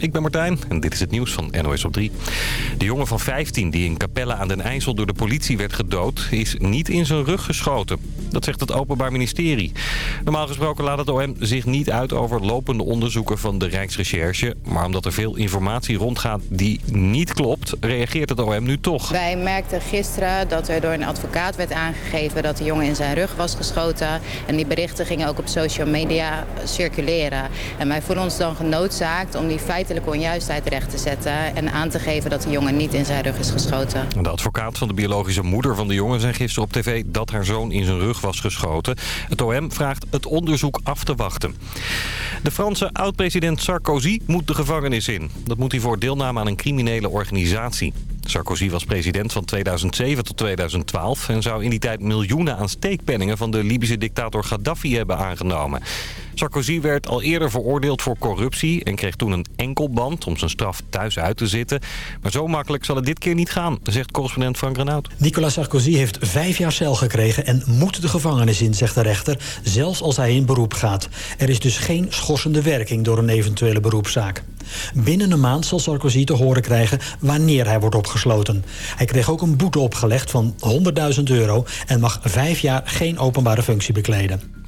ik ben Martijn en dit is het nieuws van NOS op 3. De jongen van 15 die in Capelle aan den IJssel door de politie werd gedood... is niet in zijn rug geschoten. Dat zegt het Openbaar Ministerie. Normaal gesproken laat het OM zich niet uit over lopende onderzoeken van de Rijksrecherche. Maar omdat er veel informatie rondgaat die niet klopt, reageert het OM nu toch. Wij merkten gisteren dat er door een advocaat werd aangegeven dat de jongen in zijn rug was geschoten. En die berichten gingen ook op social media circuleren. En wij voelen ons dan genoodzaakt om die feitelijke onjuistheid recht te zetten... en aan te geven dat de jongen niet in zijn rug is geschoten. De advocaat van de biologische moeder van de jongen zei gisteren op tv dat haar zoon in zijn rug was geschoten. Het OM vraagt het onderzoek af te wachten. De Franse oud-president Sarkozy moet de gevangenis in. Dat moet hij voor deelname aan een criminele organisatie. Sarkozy was president van 2007 tot 2012 en zou in die tijd miljoenen aan steekpenningen van de Libische dictator Gaddafi hebben aangenomen. Sarkozy werd al eerder veroordeeld voor corruptie en kreeg toen een enkelband om zijn straf thuis uit te zitten. Maar zo makkelijk zal het dit keer niet gaan, zegt correspondent Frank Renaud. Nicolas Sarkozy heeft vijf jaar cel gekregen en moet de gevangenis in, zegt de rechter, zelfs als hij in beroep gaat. Er is dus geen schorsende werking door een eventuele beroepszaak. Binnen een maand zal Sarkozy te horen krijgen wanneer hij wordt opgesloten. Hij kreeg ook een boete opgelegd van 100.000 euro en mag vijf jaar geen openbare functie bekleden.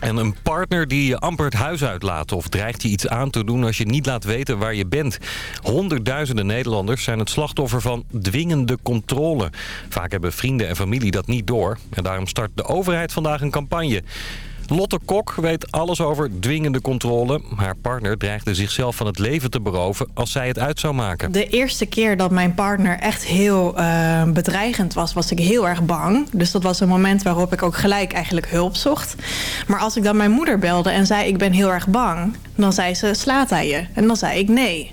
En een partner die je amper het huis uitlaat of dreigt je iets aan te doen als je niet laat weten waar je bent. Honderdduizenden Nederlanders zijn het slachtoffer van dwingende controle. Vaak hebben vrienden en familie dat niet door. En daarom start de overheid vandaag een campagne. Lotte Kok weet alles over dwingende controle. Haar partner dreigde zichzelf van het leven te beroven als zij het uit zou maken. De eerste keer dat mijn partner echt heel uh, bedreigend was, was ik heel erg bang. Dus dat was een moment waarop ik ook gelijk eigenlijk hulp zocht. Maar als ik dan mijn moeder belde en zei ik ben heel erg bang... dan zei ze slaat hij je? En dan zei ik nee.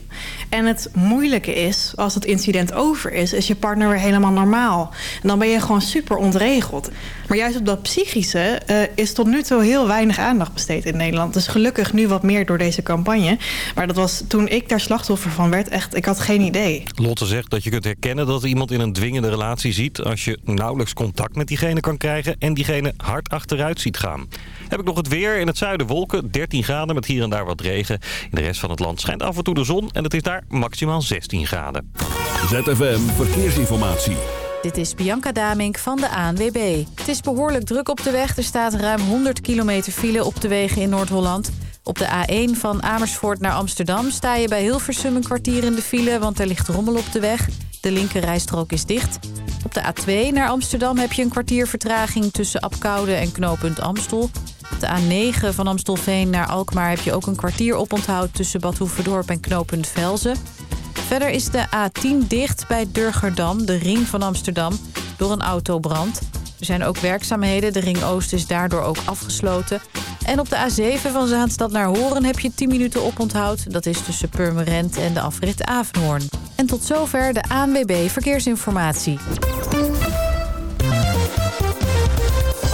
En het moeilijke is, als het incident over is... is je partner weer helemaal normaal. En dan ben je gewoon super ontregeld. Maar juist op dat psychische uh, is tot nu toe heel weinig aandacht besteed in Nederland. Dus gelukkig nu wat meer door deze campagne. Maar dat was toen ik daar slachtoffer van werd echt... ik had geen idee. Lotte zegt dat je kunt herkennen dat iemand in een dwingende relatie ziet... als je nauwelijks contact met diegene kan krijgen... en diegene hard achteruit ziet gaan. Heb ik nog het weer. In het zuiden wolken, 13 graden met hier en daar wat regen. In de rest van het land schijnt af en toe de zon... en het is daar maximaal 16 graden. ZFM Verkeersinformatie. Dit is Bianca Damink van de ANWB. Het is behoorlijk druk op de weg. Er staat ruim 100 kilometer file op de wegen in Noord-Holland. Op de A1 van Amersfoort naar Amsterdam sta je bij Hilversum een kwartier in de file... want er ligt rommel op de weg. De linkerrijstrook is dicht. Op de A2 naar Amsterdam heb je een kwartier vertraging... tussen Apkoude en knooppunt Amstel. De A9 van Amstelveen naar Alkmaar heb je ook een kwartier oponthoud... tussen Bad Hoeverdorp en knooppunt Velzen. Verder is de A10 dicht bij Durgerdam, de ring van Amsterdam, door een autobrand. Er zijn ook werkzaamheden, de ring Oost is daardoor ook afgesloten. En op de A7 van Zaanstad naar Horen heb je 10 minuten oponthoud. Dat is tussen Purmerend en de afrit Avenhoorn. En tot zover de ANWB Verkeersinformatie.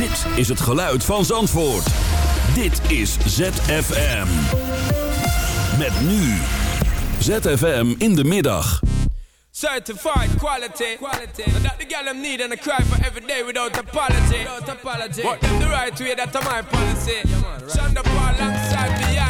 Dit is het geluid van Zandvoort. Dit is ZFM. Met nu. ZFM in de middag. Certified quality. quality. That the girl them need and I cry for every day without apology. Without apology. But the right way, that's my policy. Yeah, man, right. Shonda Paul alongside Beyonce.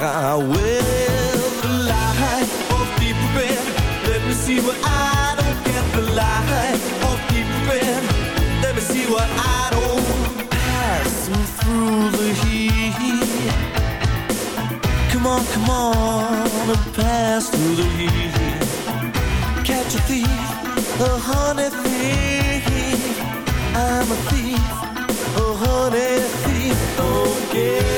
I will lie of deep red. Let me see what I don't get the lie of deep red. Let me see what I don't pass through the heat. Come on, come on, and pass through the heat. Catch a thief, a honey thief. I'm a thief, a honey thief. Don't get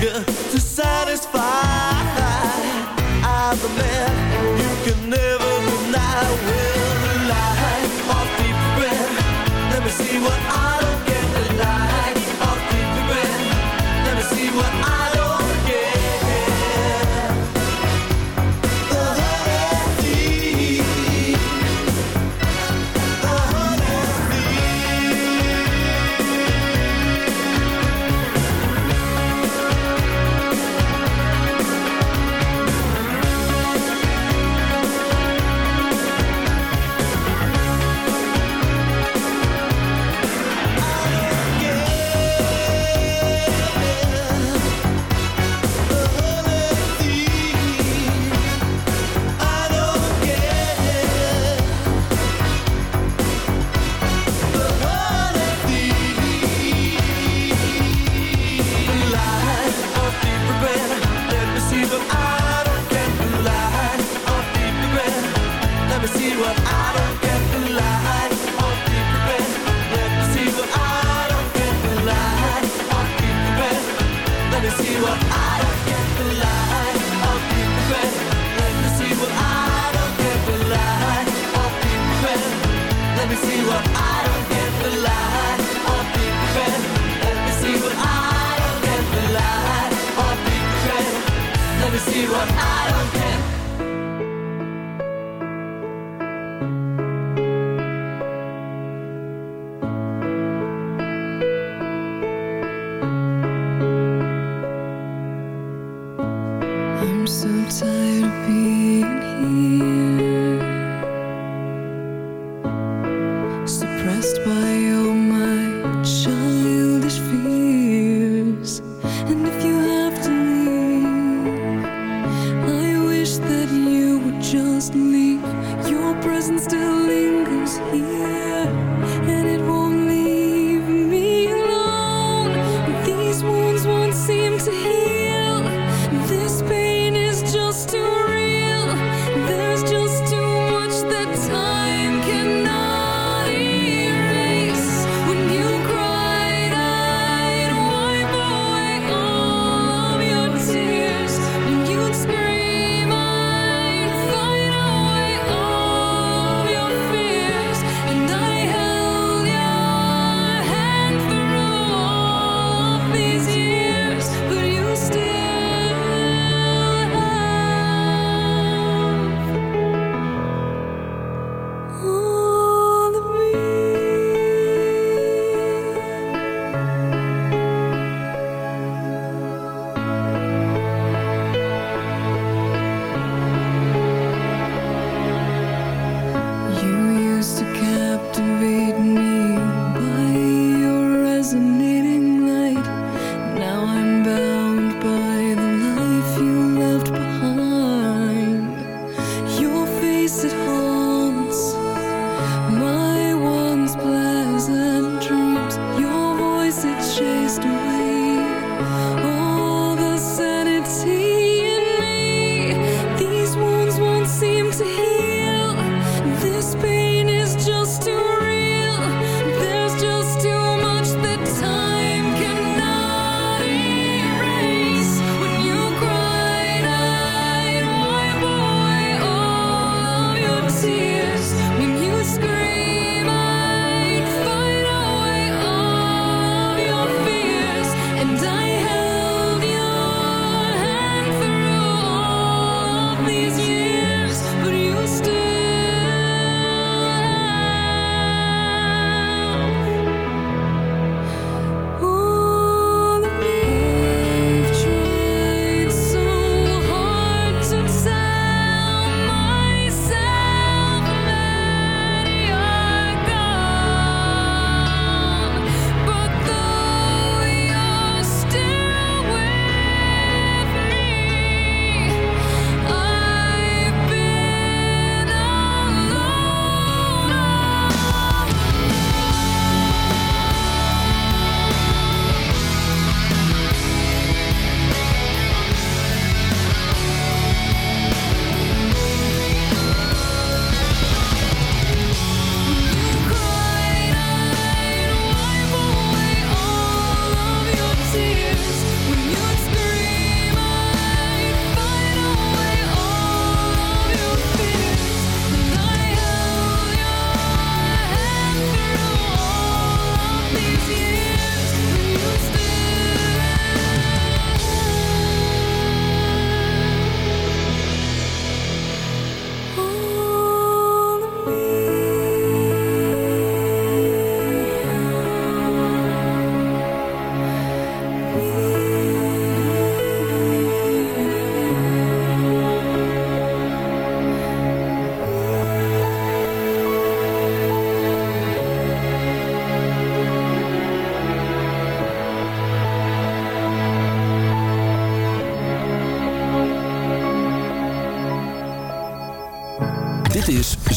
sugar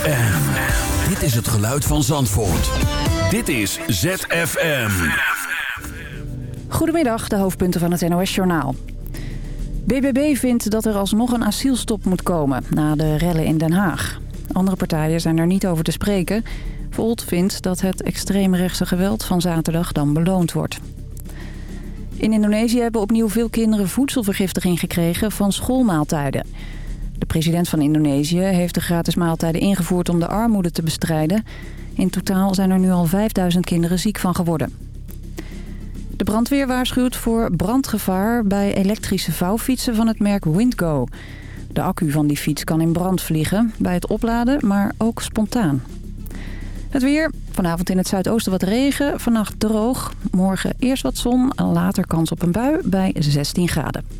ZFM. Dit is het geluid van Zandvoort. Dit is ZFM. Goedemiddag, de hoofdpunten van het NOS-journaal. BBB vindt dat er alsnog een asielstop moet komen na de rellen in Den Haag. Andere partijen zijn er niet over te spreken. Volt vindt dat het extreemrechtse geweld van zaterdag dan beloond wordt. In Indonesië hebben opnieuw veel kinderen voedselvergiftiging gekregen van schoolmaaltijden. De president van Indonesië heeft de gratis maaltijden ingevoerd om de armoede te bestrijden. In totaal zijn er nu al 5000 kinderen ziek van geworden. De brandweer waarschuwt voor brandgevaar bij elektrische vouwfietsen van het merk Windgo. De accu van die fiets kan in brand vliegen bij het opladen, maar ook spontaan. Het weer. Vanavond in het zuidoosten wat regen. Vannacht droog. Morgen eerst wat zon. Later kans op een bui bij 16 graden.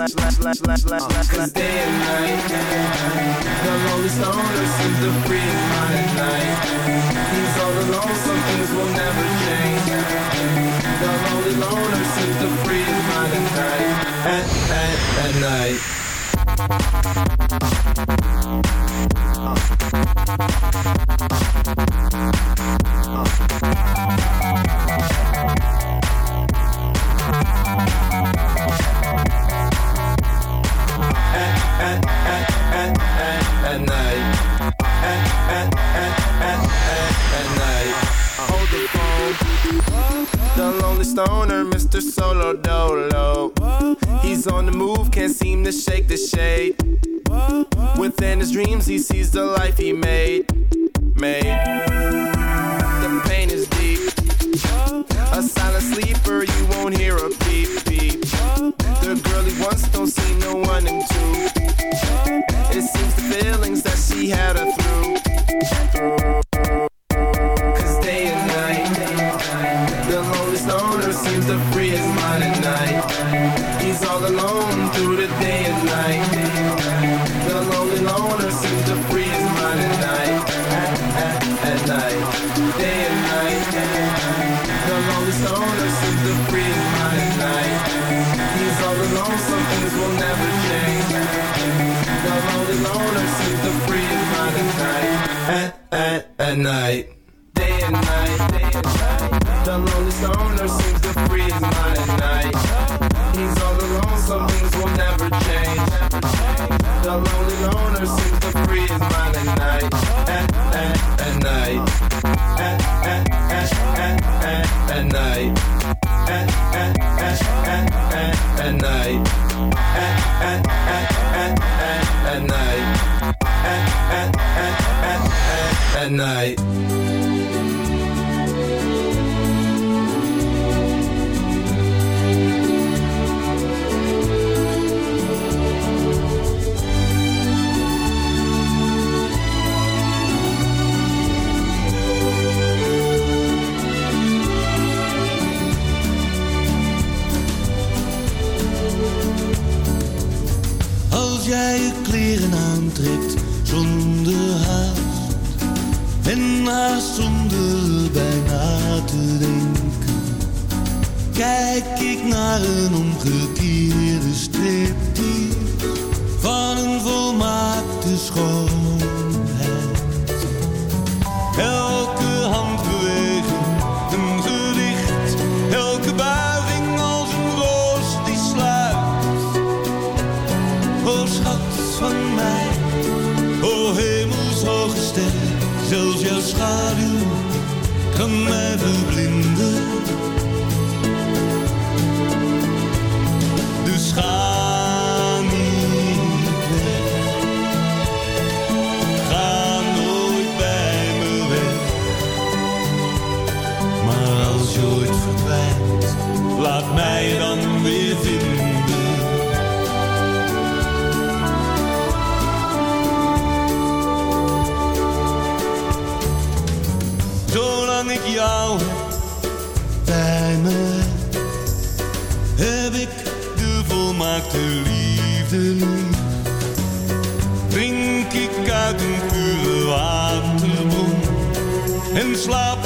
last, last, last, last, last, last. Cause day and night, the lonely stoner seems to free his mind at night. He's all alone, some things will never change. The lonely loner seems to free his mind at night. At, at, at night. at night. At, at, at, at, at, at night. Hold the phone. The lonely stoner, Mr. Solo Dolo. He's on the move, can't seem to shake the shade. Within his dreams, he sees the life he made. Made. The pain is deep. A silent sleeper, you won't hear a peep. The girl he wants don't see no one in two. It seems the feelings that she had her through. through. night, day and night, day and night. night. maakt de liefde niet. Drink ik uit een pure waterbron en slaap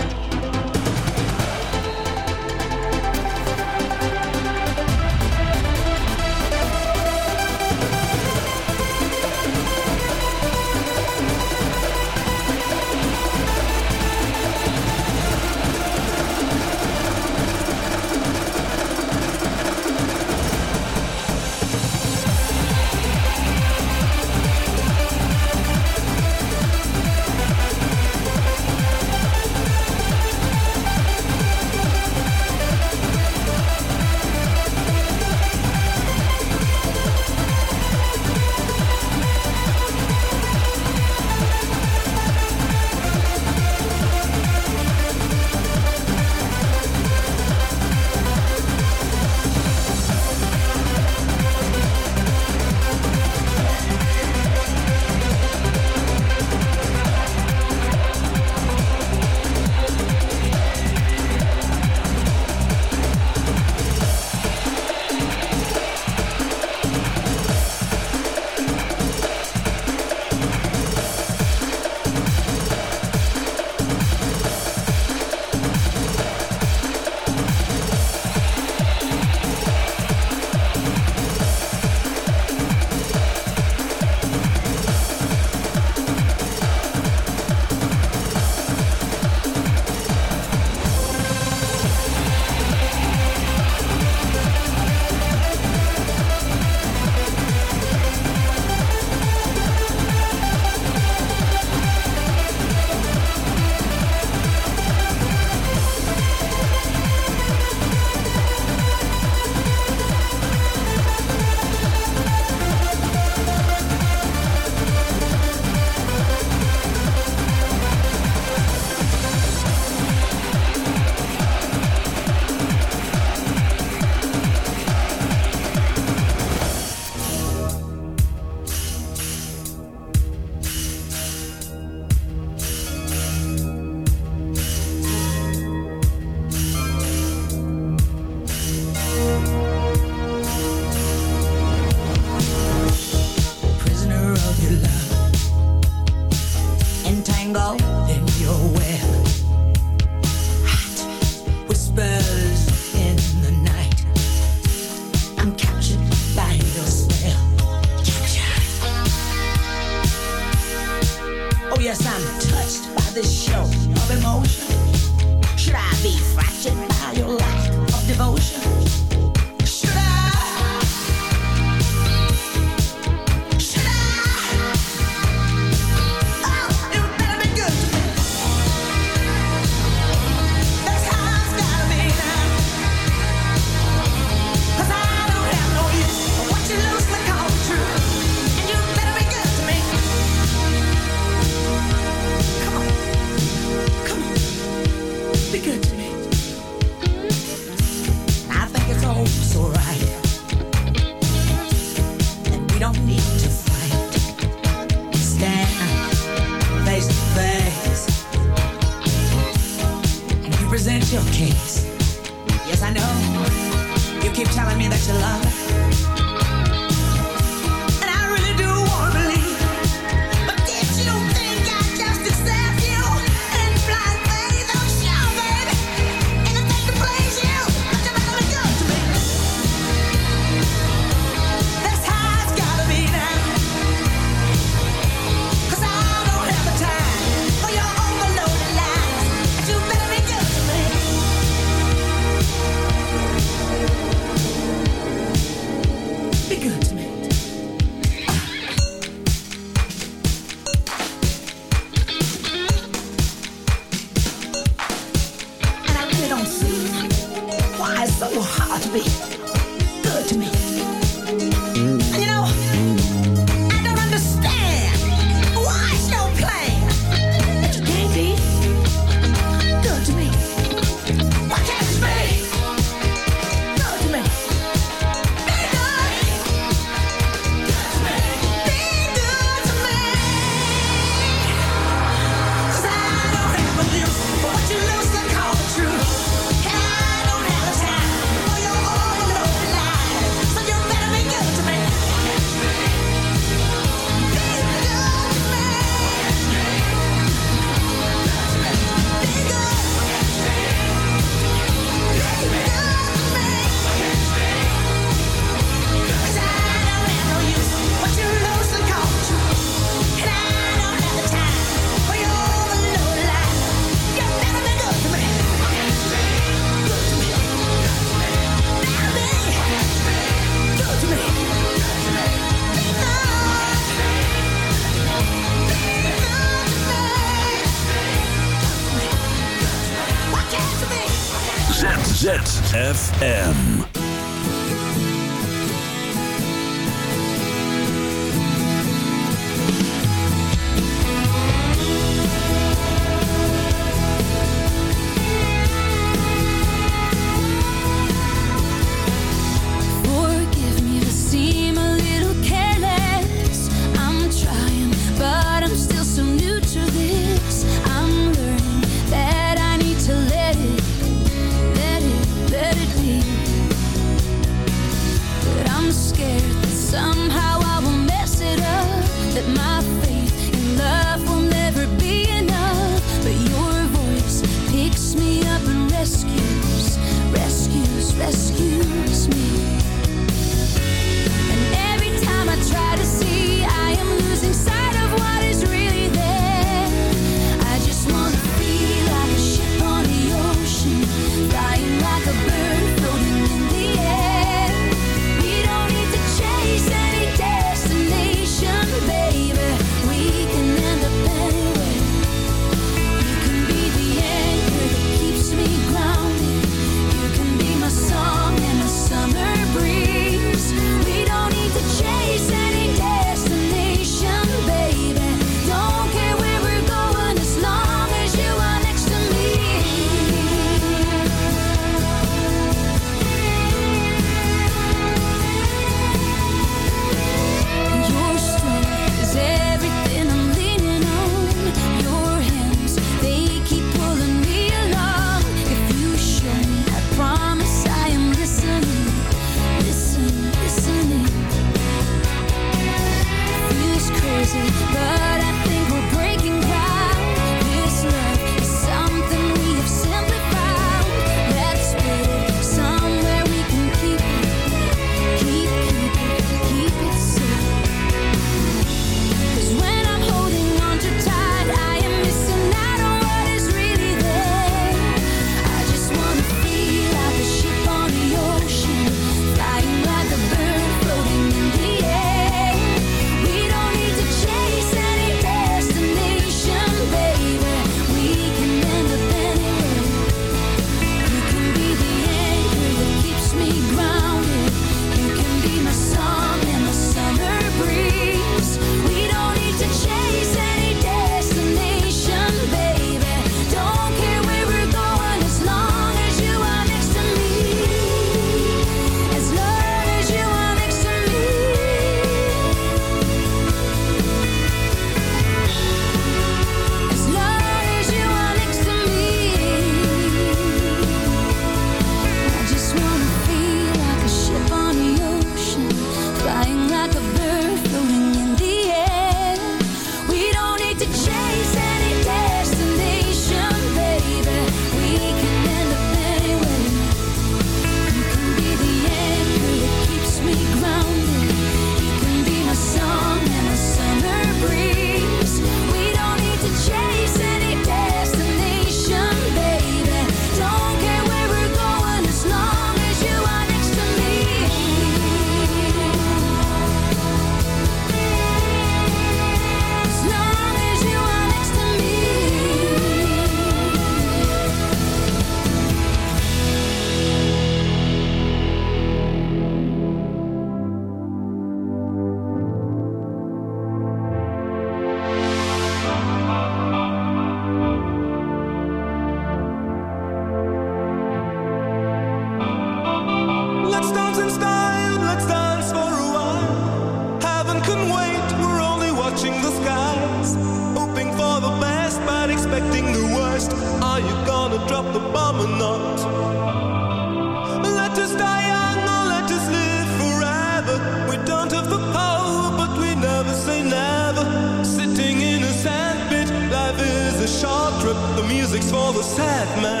sad man.